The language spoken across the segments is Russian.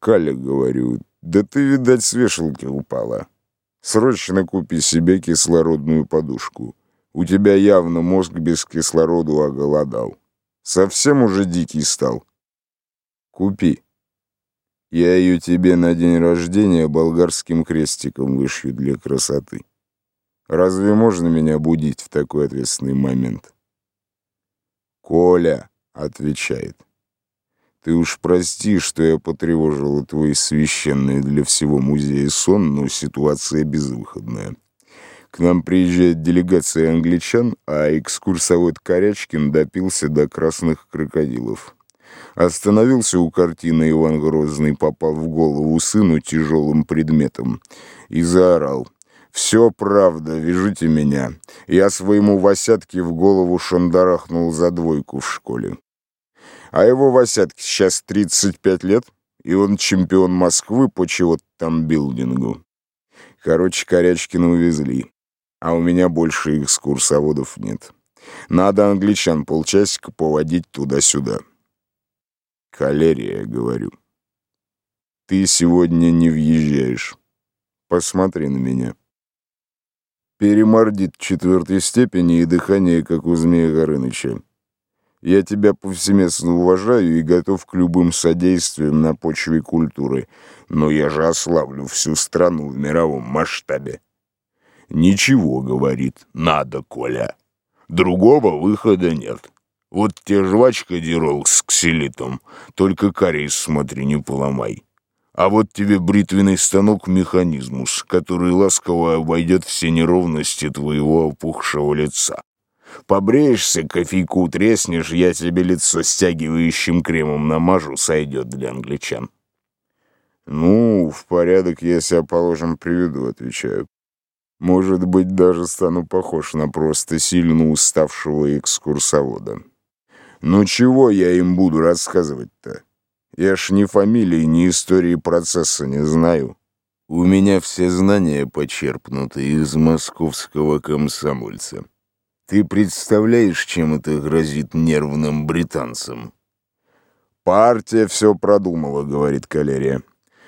Каля, говорю, да ты, видать, с вешалки упала. Срочно купи себе кислородную подушку. У тебя явно мозг без кислорода оголодал. Совсем уже дикий стал. Купи. Я ее тебе на день рождения болгарским крестиком вышью для красоты. Разве можно меня будить в такой ответственный момент? Коля, отвечает. Ты уж прости, что я потревожил твой священный для всего музея сон, но ситуация безвыходная. К нам приезжает делегация англичан, а экскурсовод Корячкин допился до красных крокодилов. Остановился у картины Иван Грозный, попал в голову сыну тяжелым предметом и заорал. «Все правда, вяжите меня. Я своему Васятке в голову шандарахнул за двойку в школе. А его Васятке сейчас 35 лет, и он чемпион Москвы по чего-то там билдингу. Короче, Корячкина увезли, а у меня больше экскурсоводов нет. Надо англичан полчасика поводить туда-сюда. Калерия, говорю. Ты сегодня не въезжаешь. Посмотри на меня. Перемордит четвертой степени и дыхание, как у Змея Горыныча. Я тебя повсеместно уважаю и готов к любым содействиям на почве культуры, но я же ославлю всю страну в мировом масштабе. Ничего, говорит, надо, Коля. Другого выхода нет. Вот те жвачка дирол с ксилитом, только кариес смотри, не поломай. А вот тебе бритвенный станок механизмус, который ласково обойдет все неровности твоего опухшего лица. Побреешься, кофейку треснешь, я тебе лицо стягивающим кремом намажу, сойдет для англичан. Ну, в порядок я себя, положим, приведу, отвечаю. Может быть, даже стану похож на просто сильно уставшего экскурсовода. Но чего я им буду рассказывать-то? Я ж ни фамилии, ни истории процесса не знаю. У меня все знания почерпнуты из московского комсомольца. Ты представляешь, чем это грозит нервным британцам? Партия все продумала, говорит Калерия.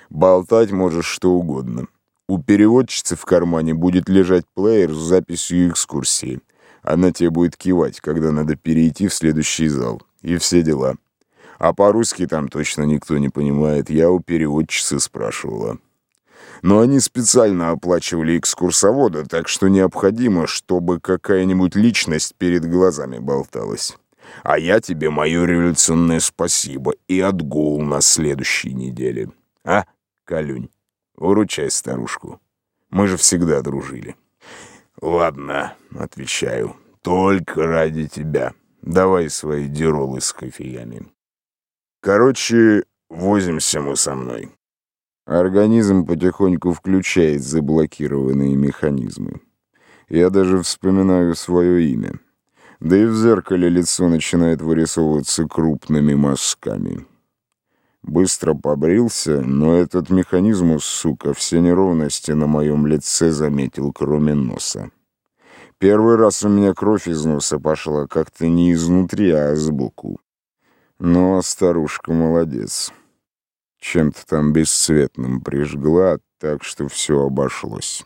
Болтать можешь что угодно. У переводчицы в кармане будет лежать плеер с записью экскурсии. Она тебе будет кивать, когда надо перейти в следующий зал. И все дела. А по-русски там точно никто не понимает. Я у переводчицы спрашивала но они специально оплачивали экскурсовода, так что необходимо, чтобы какая-нибудь личность перед глазами болталась. А я тебе мое революционное спасибо и отгул на следующей неделе. А, Калюнь, выручай старушку. Мы же всегда дружили. Ладно, отвечаю, только ради тебя. Давай свои диролы с кофеями. Короче, возимся мы со мной. Организм потихоньку включает заблокированные механизмы. Я даже вспоминаю свое имя. Да и в зеркале лицо начинает вырисовываться крупными мазками. Быстро побрился, но этот механизм, сука, все неровности на моем лице заметил, кроме носа. Первый раз у меня кровь из носа пошла как-то не изнутри, а сбоку. Но старушка молодец чем-то там бесцветным прижгла, так что все обошлось.